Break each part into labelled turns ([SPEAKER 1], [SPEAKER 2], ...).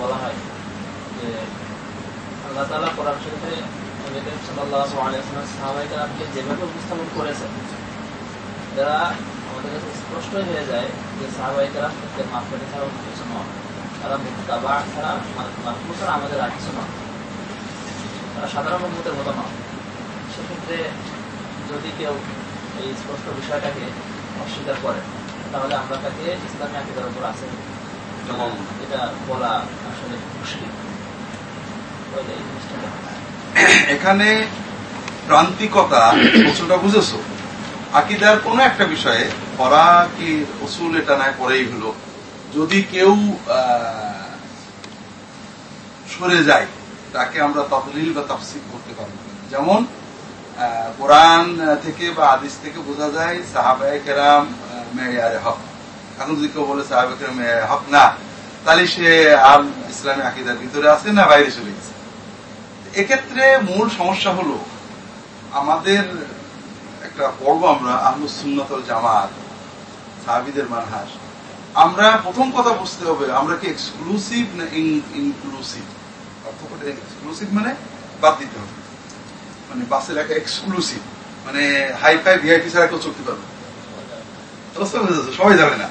[SPEAKER 1] বলে হয় যে আল্লাহ তালা কোরআন শরীফে সাল্লাহ সাহাবাইকারকে যেভাবে উপস্থাপন করেছেন যারা আমাদের কাছে স্পষ্ট হয়ে যায় যে সাহাবাইকার প্রত্যেক মাফকারি ছাড়া অন্য কিছু নয় তারা মুক্তাবা ছাড়া মাহফুজ ছাড়া আমাদের আর কিছু নয় তারা সাধারণ উন্মতের মতো নয় সেক্ষেত্রে যদি কেউ এই স্পষ্ট বিষয়টাকে অস্বীকার করে তাহলে আমরা তাকে ইসলামী আকিদার উপর আছে এটা বলা আসলে মুশকিল।
[SPEAKER 2] এখানে প্রান্তিকতা প্রশ্নটা বুঝেছ? আকিদার কোন একটা বিষয়ে পড়া কি অসুল এটা না পরেই হলো। যদি কেউ সরে যায়, তাকে আমরা তদলিল বা তাফসিল করতে পারব। যেমন কোরআন থেকে বা আদিস থেকে বোঝা যায় সাহাবায় কেরাম মেয়ারে হক। এখন যদি কেউ বলে সাহাবে কেরাম মেয়ারে হক, না। তাহলে সে আর ইসলামী আকিদার ভিতরে আছে না বাইরে চলে গেছে? এক্ষেত্রে মূল সমস্যা হলো, আমাদের একটা পর্ব আমরা আহমদ আহমুসুন্নতল জামাত, সাহাবিদের মানহাস আমরা প্রথম কথা বুঝতে হবে, আমরা কি এক্সক্লুসিভ না ইনক্লুসিভ অর্থকটা এক্সক্লুসিভ মানে বাদ দিতে হবে। মানে বাসের একটা এক্সক্লুসিভ মানে হাই ফাই ভিআইপি ছাড়া কেউ চলতে পারবে সবাই যাবে না।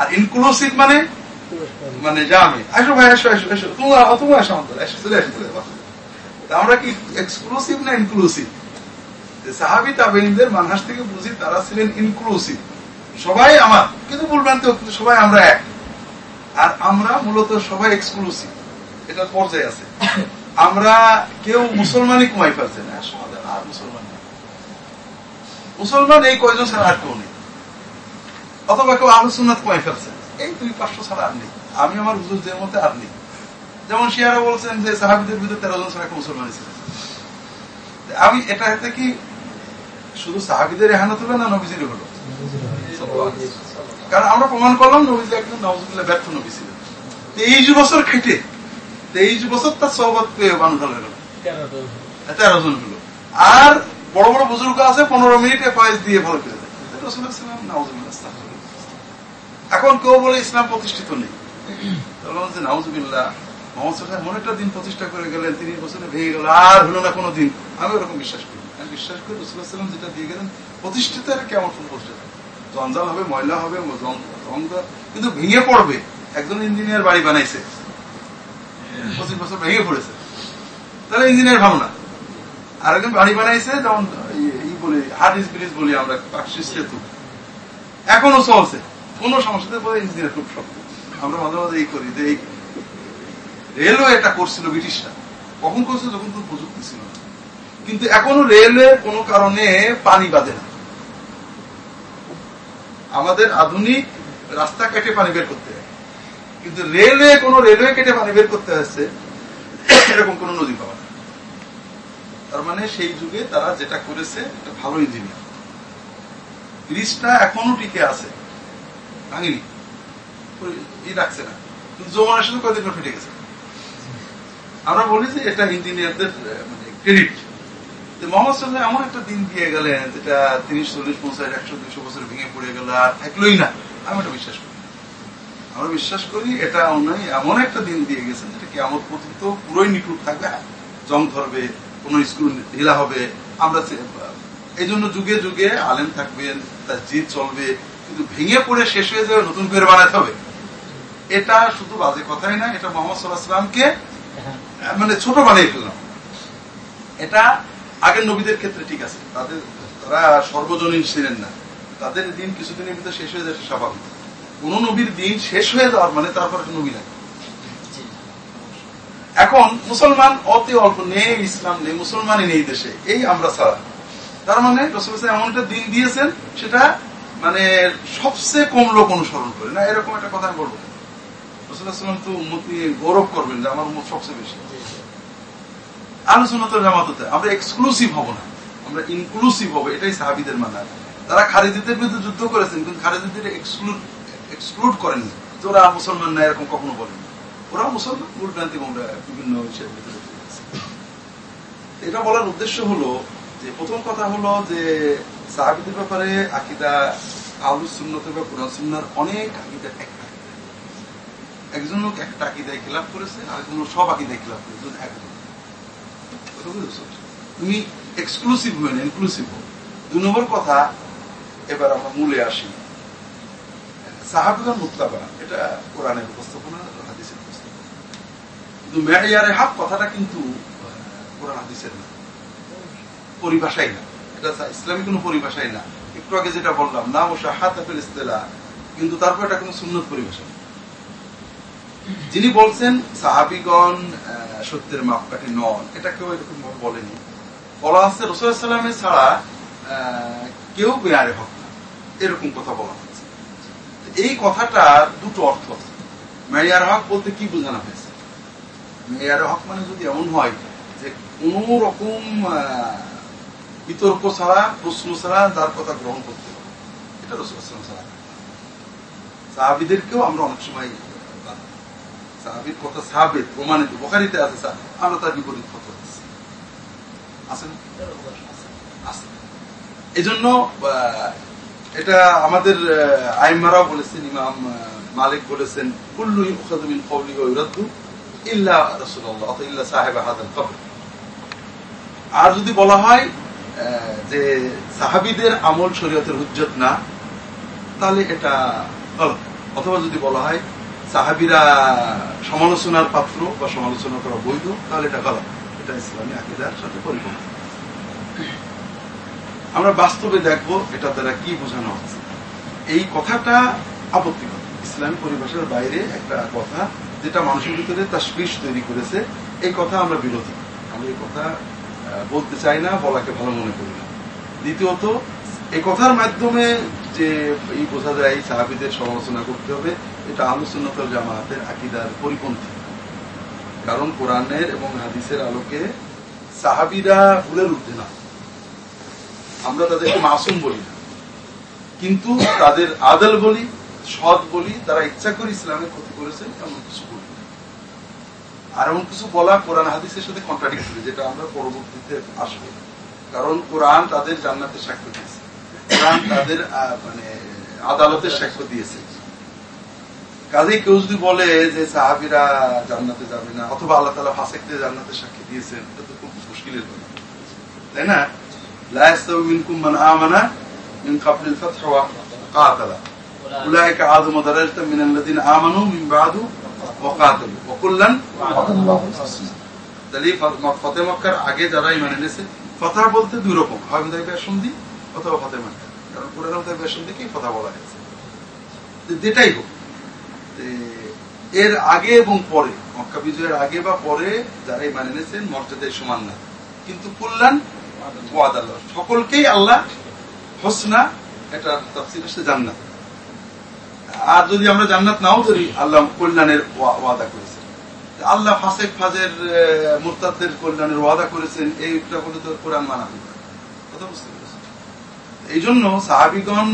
[SPEAKER 2] আর ইনক্লুসিভ মানে? মানে জামে। আসো ভাই, আসো আসো আসো। তোমার তোমার আসো আমাদের, আসো, চলে আসো আমরা কি এক্সক্লুসিভ না ইনক্লুসিভ সাহাবি তাবেইনদের মানহাস থেকে বুঝি তারা ছিলেন ইনক্লুসিভ সবাই আমার, কিন্তু বলবেন তো সবাই আমরা এক। আর আমরা মূলত সবাই এক্সক্লুসিভ এটার পর্যায়ে আছে। আমরা কেউ মুসলমানই কমাই ফেলছে না আর মুসলমান মুসলমান এই কয়জন ছাড়া আর কেউ নেই। অথবা কেউ আলোচনাত কমাই ফেলছে এই দুই পাঁচশো ছাড়া আর নেই। আমি আমার হুজুরদের মধ্যে আর নেই। যেমন শিয়ারা বলছেন যে সাহাবিদের ভিতরে তেরো জন ছাড়া মুসলমান ছিলেন আমি এটা কি শুধু সাহাবিদের এহানো তুলে না নবীজির হলো কারণ আমরা প্রমাণ করলাম নবীজি একজন নবজুল্লাহ ব্যর্থ নবী ছিলেন তেইশ বছর খেটে, তেইশ বছর তার সহবত পেয়ে মানুষ হলো। তেরো জন হলো। আর বড় বড় বুজুর্গ আছে, পনেরো মিনিটে ফয়েজ দিয়ে ভালো দেয়। এখন কেউ বলে ইসলাম প্রতিষ্ঠিত নেই। নাউজুবিল্লাহ, মোহাম্মদ এমন একটা দিন প্রতিষ্ঠা করে গেলেন, তিরিশ বছরে ভেঙে গেল, আর হলো না কোনো দিন। আমি ওরকম বিশ্বাস করি বিশ্বাস করি রসুল্লাহাম যেটা দিয়ে গেলেন, প্রতিষ্ঠিত আর কেমন প্রতিষ্ঠা জঞ্জাল হবে, ময়লা হবে কিন্তু ভেঙে পড়বে। একজন ইঞ্জিনিয়ার বাড়ি বানাইছে। পঁচিশ বছর ভেঙে পড়েছে। তাহলে ইঞ্জিনিয়ার ভালো না। আর একজন বাড়ি বানাইছে, যেমন ই বলি হার্ডিস ব্রিজ বলি আমরা পাকশি সেতু। এখনও চলছে। কোন সমস্যাতে বলে ইঞ্জিনিয়ার খুব শক্ত। আমরা মাঝে মাঝে এই করি যে এই রেলওয়ে এটা করছিল ব্রিটিশরা। কখন করছে? যখন তো প্রযুক্তি ছিল না। কিন্তু এখনও রেলওয়ে কোন কারণে পানি বাঁধে না। আমাদের আধুনিক রাস্তা কেটে পানি বের করতে হয়। কিন্তু রেলওয়ে, কোন রেলওয়ে কেটে পানি বের করতে হচ্ছে এরকম কোন নদী পাওয়া না। তার মানে সেই যুগে তারা যেটা করেছে, এটা ভালো ইঞ্জিনিয়ার ব্রিজটা এখনও টিকে আছে, ভাঙিনি। ই রাখছে না। কিন্তু জমানের সাথে কয়েকদিন ফেটে গেছে। আমরা বলি যে এটা ইঞ্জিনিয়ারদের মানে ক্রেডিট মোহাম্মদ সাল্লাহ এমন একটা দিন দিয়ে গেলেন যেটা তিরিশ চল্লিশ পঞ্চাশ একশো দুইশো বছর ভেঙে পড়ে গেল আর থাকলোই না। আমি এটা বিশ্বাস করি আমরা বিশ্বাস করি এটা অন্যায় এমন একটা দিন দিয়ে গেছেন যেটা কেমন পর্যন্ত পুরোই নিখুঁত থাকবে। জং ধরবে কোন স্কুল ঢিলা হবে আমরা এই জন্য যুগে যুগে আলেম থাকবেন তার জিদ চলবে কিন্তু ভেঙে পড়ে শেষ হয়ে যাবে নতুন করে বানাতে হবে। এটা শুধু বাজে কথাই না এটা মোহাম্মদ সাল্লাহ সাল্লামকে মানে ছোট বানিয়ে ফেললাম। এটা আগের নবীদের ক্ষেত্রে ঠিক আছে। তাদের তারা সর্বজনীন ছিলেন না। তাদের দিন কিছুদিনের ভিতরে শেষ হয়ে যাচ্ছে স্বাভাবিক। কোন নবীর দিন শেষ হয়ে যাওয়ার মানে তারপর একটা নবী লাগে এখন মুসলমান অতি অল্প নেই ইসলাম নেই মুসলমানই নেই দেশে। এই আমরা ছাড়া। তার মানে রসুল এমন একটা দিন দিয়েছেন সেটা মানে সবচেয়ে কম লোক অনুসরণ করে। না এরকম একটা কথা আমি বলব। রসুল্লাহাম তো উন্মত নিয়ে গৌরব করবেন যে আমার উন্মত সবচেয়ে বেশি। আলোচনা তো জামাত হতে আমরা এক্সক্লুসিভ হব না। আমরা ইনক্লুসিভ হব, এটাই সাহাবিদের মানা তারা খারিজিদের বিরুদ্ধে যুদ্ধ করেছেন, কিন্তু খারিজিদের এক্সক্লুড করেননি। যে ওরা মুসলমান না, এরকম কখনো বলেনি ওরা মুসলমান, ভুলভ্রান্তি আমরা বিভিন্ন বিষয়ের ভিতরে এটা বলার উদ্দেশ্য হলো যে, প্রথম কথা হলো যে, সাহাবিদের ব্যাপারে আকিদা আলু সুন্নত বা কোরআন সুন্নার অনেক আকিদা একটা। একজন লোক একটা আকিদায় খেলাপ করেছে, আরেকজন সব আকিদায় খেলাপ করেছে একজন? তুমি এক্সক্লুসিভ হয়ে না ইনক্লুসিভ দুই নম্বর কথা, এবার আমরা মূলে আসি। সাহাবিগণ মুক্তাবা এটা কোরআনের উপস্থাপনা, হাদিসের উপস্থাপনা। কিন্তু মেয়ারে হাক কথাটা কিন্তু কোরআন হাদিসের না। পরিভাষাই না। এটা ইসলামী কোনো পরিভাষাই না। একটু আগে যেটা বললাম না ও শাহাত ইস্তেলা, কিন্তু তারপর এটা কোনো সুন্নত পরিভাষা। যিনি বলছেন, সাহাবিগণ সত্যের মাপকাঠি নন, এটা কেউ এরকম ভাবে বলেনি। বলা আছে রসুলামের ছাড়া কেউ বেয়ারে হক না। এরকম কথা বলা হচ্ছে এই কথাটার দুটো অর্থ আছে। মেয়ার হক বলতে কি বোঝানো হয়েছে? মেয়ার হক মানে যদি এমন হয় যে কোন রকম বিতর্ক ছাড়া, প্রশ্ন ছাড়া যার কথা গ্রহণ করতে হবে। এটা রসুলাম ছাড়া। সাহাবিদেরকেও আমরা অনেক সময়। সাহাবির কথা প্রমাণিত, বোখারিতে আছে আমরা তার বিপরীত কথা আছে এই এটা আমাদের বলেছেন, ইমাম মালিক বলেছেন আর যদি বলা হয় যে সাহাবিদের আমল শরীয়তের হুজ্জত না, তাহলে এটা অথবা যদি বলা হয় সাহাবিরা সমালোচনার পাত্র বা সমালোচনা করা বৈধ, তাহলে এটা গলত। এটা ইসলামী আকিদার সাথে পরিপূর্ণ। আমরা বাস্তবে দেখব এটা দ্বারা কি বোঝানো হচ্ছে। এই কথাটা আপত্তিকর। ইসলামী পরিভাষার বাইরে একটা কথা যেটা মানুষের ভিতরে তাসবিশ তৈরি করেছে, এই কথা আমরা বিরোধী। আমরা এই কথা বলতে চাই না, বলাকে ভালো মনে করি না। দ্বিতীয়ত, এই কথার মাধ্যমে যে এই বোঝা যায় এই সাহাবিদের সমালোচনা করতে হবে, এটা আলোচনাতল জামায়াতের আকিদার পরিপন্থী। কারণ কোরআনের এবং হাদিসের আলোকে সাহাবিরা ভুলের ঊর্ধ্বে না। আমরা তাদেরকে মাসুম বলি না। কিন্তু তাদের আদল বলি, সৎ বলি, তারা ইচ্ছা করে ইসলামের ক্ষতি করেছে, এমন কিছু বলি আর এমন কিছু বলা কোরআন হাদিসের সাথে কন্ট্রাডিক্টরি যেটা আমরা পরবর্তীতে আসব। কারণ কোরআন তাদের জান্নাতে সাক্ষ্য দিয়েছে। কোরআন তাদের মানে আদালতের সাক্ষ্য দিয়েছে। কাজে কেউ যদি বলে যে সাহাবিরা জান্নাতে যাবে না, অথবা আল্লাহ তালা ফাঁসেকতে জান্নাতে সাক্ষী দিয়েছেন, এটা তো খুব মুশকিলের কথা তাই না? আগে যারা ইমান এনেছে, ফতহ বলতে দুই রকম। হয় সন্ধি অথবা ফতে মক্কা কারণ কোরআন বোধহয় বেসন্ধিকেই ফতা বলা হয়েছে যেটাই হোক এর আগে এবং পরে, মক্কা বিজয়ের আগে বা পরে যারা ইমান এনেছেন মর্যাদায় সমান না। কিন্তু কল্যাণ ওয়াদ আল্লাহ সকলকেই আল্লাহ হোসনা, এটা তাফসির হচ্ছে জান্নাত। আর যদি আমরা জান্নাত নাও ধরি, আল্লাহ কল্যাণের ওয়াদা করেছেন। আল্লাহ ফাসেক ফাজের মুরতাদের কল্যাণের ওয়াদা করেছেন, এইটা বলে তো কোরআন মানা না। কথা বুঝতে এই জন্য সাহাবিগণ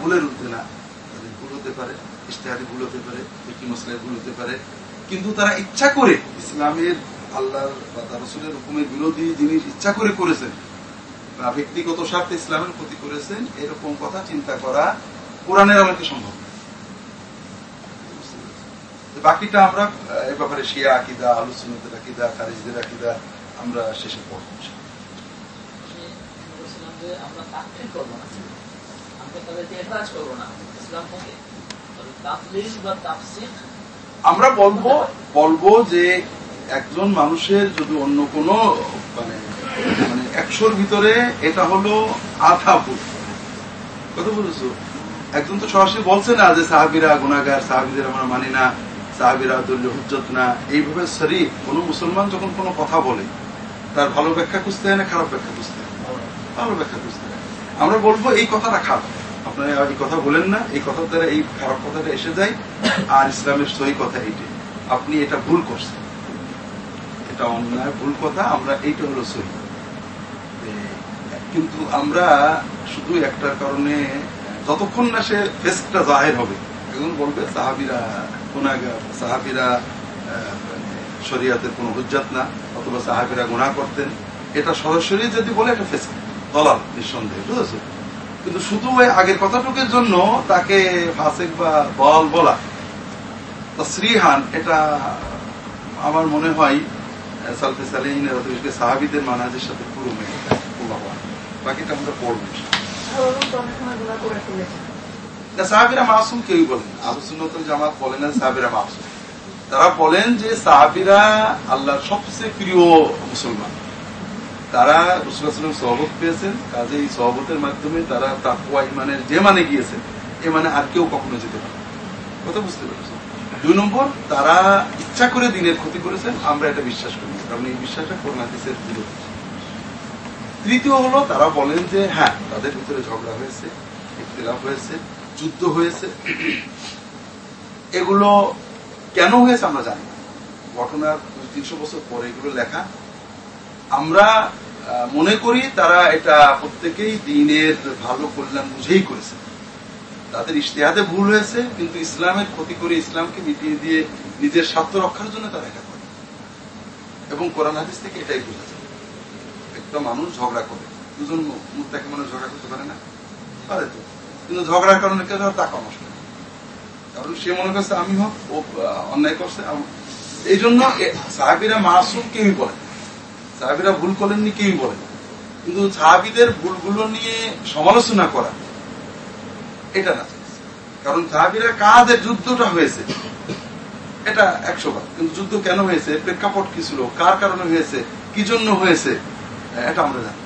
[SPEAKER 2] ভুলের উঠতে না। ভুল হতে পারে ইশতেহারি ভুল হতে পারে একটি মশলায় ভুল হতে পারে। কিন্তু তারা ইচ্ছা করে ইসলামের, আল্লাহর বা রসুলের হুকুমের বিরোধী জিনিস ইচ্ছা করে করেছেন। বা ব্যক্তিগত স্বার্থে ইসলামের ক্ষতি করেছেন, এরকম কথা চিন্তা করা কোরআনের আলোকে সম্ভব বাকিটা আমরা এ ব্যাপারে শিয়া আকিদা আলোচনাদের আকিদা, খারিজদের আকিদা আমরা শেষে পড়ব
[SPEAKER 1] যে আমরা তাকফির করব না। আমরা তাদেরকে এফরাজ করব না। ইসলাম থেকে। তাফলিজ বা তাফসির
[SPEAKER 2] আমরা বলব বলব যে একজন মানুষের যদি অন্য কোনো মানে মানে একশোর ভিতরে এটা হলো আধা ভুল কথা বলেছ একজন তো সরাসরি বলছে না যে সাহাবিরা গুণাগার সাহাবিদের আমরা মানি না, সাহাবিরা দলীয় হুজ্জত না। এইভাবে সরি কোন মুসলমান যখন কোনো কথা বলে, তার ভালো ব্যাখ্যা খুঁজতে হয় না খারাপ ব্যাখ্যা খুঁজতে ভালো ব্যাখ্যা খুঁজতে আমরা বলব, এই কথাটা খারাপ। আপনারা এই কথা বলেন না, এই কথা দ্বারা এই খারাপ কথাটা এসে যায়, আর ইসলামের সহি কথা এইটাই। আপনি এটা ভুল করছেন। এটা অন্যায়, ভুল কথা, আমরা এইটা হলো সহি। কিন্তু আমরা শুধু একটা কারণে, যতক্ষণ না সে ফেসটা জাহের হবে, এখন বলবে সাহাবিরা গুণাগার সাহাবিরা শরিয়াতের কোনো হুজ্জাত না, অথবা সাহাবিরা গুণা করতেন। এটা সরাসরি যদি বলে, এটা ফেস দলাল নিঃসন্দেহে, বুঝেছ? কিন্তু শুধু ওই আগের কথাটুকের জন্য তাকে ফাসেক বা বল বলা। শ্রীহান, এটা আমার মনে হয় সালিহিনের অথবা সাহাবিদের মানাজের সাথে পুরো আকবার। বাকিটা আমরা পড়ব। না, সাহাবিরা মাসুম কেউই বলেন। আহলে জামাত বলেন না সাহাবিরা মাসুম। তারা বলেন যে সাহাবিরা আল্লাহর সবচেয়ে প্রিয় মুসলমান। তারা রসুলাম সহবত পেয়েছেন কাজে এই সহবতের মাধ্যমে তারা তাকুয়া ইমানের যে মানে গিয়েছেন, এ মানে আর কেউ কখনো যেতে পারে। কথা বুঝতে পেরেছেন? দুই নম্বর, তারা ইচ্ছা করে দিনের ক্ষতি করেছেন, আমরা এটা বিশ্বাস করি। কারণ এই বিশ্বাসটা কোরআন হাদিসের বিরোধী তৃতীয় হলো, তারা বলেন যে হ্যাঁ তাদের ভিতরে ঝগড়া হয়েছে, ইখতিলাফ হয়েছে, যুদ্ধ হয়েছে। এগুলো কেন হয়েছে আমরা জানি না। ঘটনার দুই তিনশো বছর পরে এগুলো লেখা। আমরা মনে করি তারা এটা প্রত্যেকেই দিনের ভালো কল্যাণ বুঝেই করেছে। তাদের ইশতেহাদে ভুল হয়েছে, কিন্তু ইসলামের ক্ষতি করে ইসলামকে মিটিয়ে দিয়ে নিজের স্বার্থ রক্ষার জন্য তারা এটা করে। এবং কোরআন হাদিস থেকে এটাই বোঝা যায়। একটা মানুষ ঝগড়া করে, দুজন মুদ্দাকে মানুষ ঝগড়া করতে পারে না? পারে তো। কিন্তু ঝগড়ার কারণে কেউ ধর টাকা নষ্ট করে। কারণ সে মনে করছে, আমি হোক, ও অন্যায় করছে এই জন্য সাহাবিরা মাসুম কেউই বলে। সাহাবিরা ভুল করেননি কেউই বলে কিন্তু সাহাবিদের ভুলগুলো নিয়ে সমালোচনা করা, এটা না। কারণ সাহাবিরা কাদের যুদ্ধটা হয়েছে, এটা একশো বার। কিন্তু যুদ্ধ কেন হয়েছে, প্রেক্ষাপট কি ছিল, কার কারণে হয়েছে, কি জন্য হয়েছে, এটা আমরা জানি।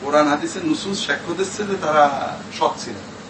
[SPEAKER 2] কোরআন হাদিসের নুসুস সাক্ষ্য দিচ্ছে যে তারা সৎ ছিলেন।